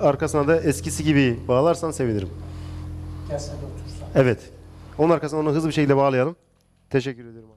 arkasına da eskisi gibi bağlarsan sevinirim. Gel sen de otursan. Evet. Onun arkasına onu hızlı bir şekilde bağlayalım. Teşekkür ederim.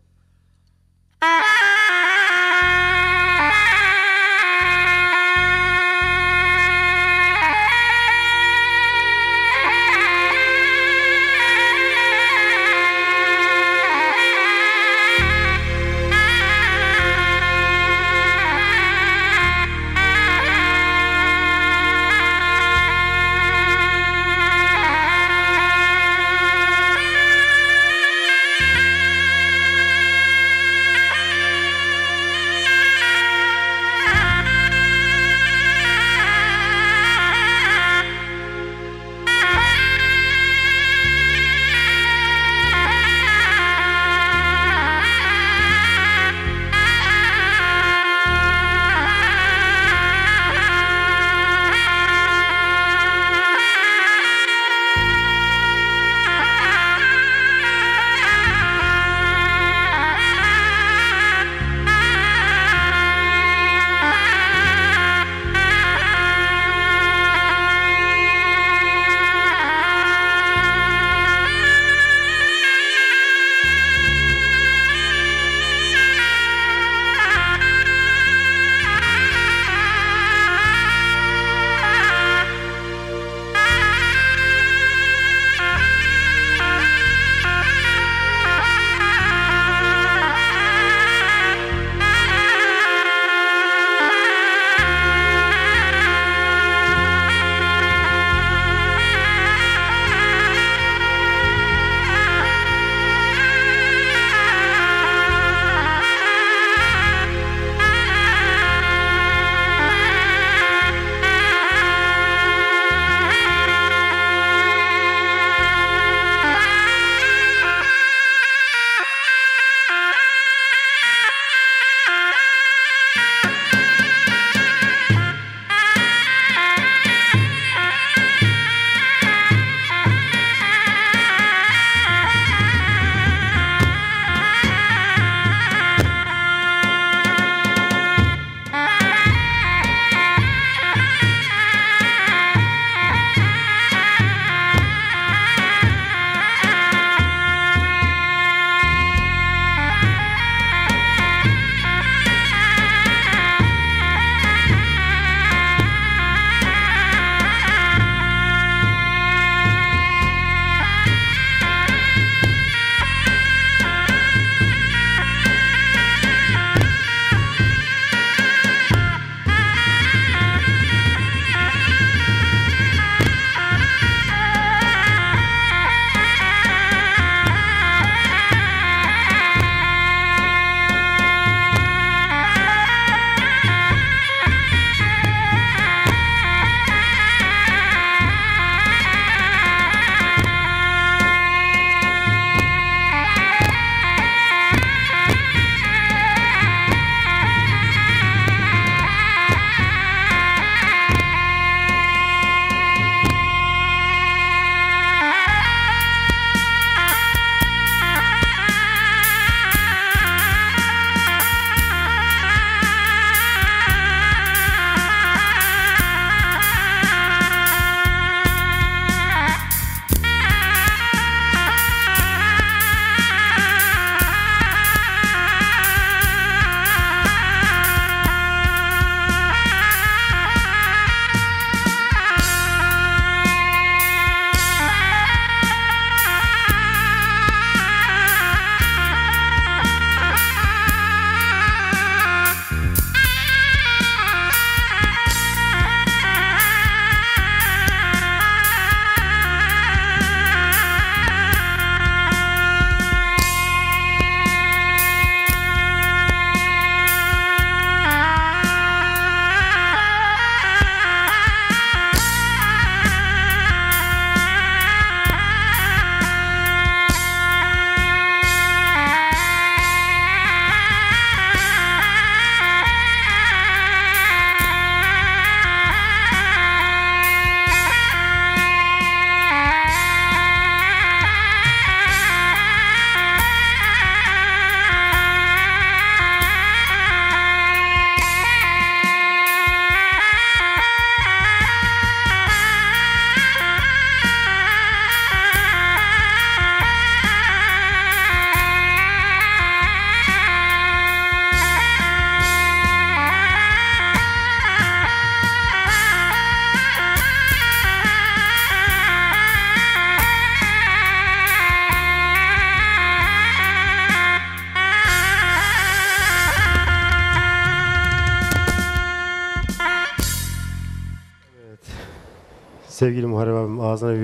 Sevgili Muharrem abim ağzına bir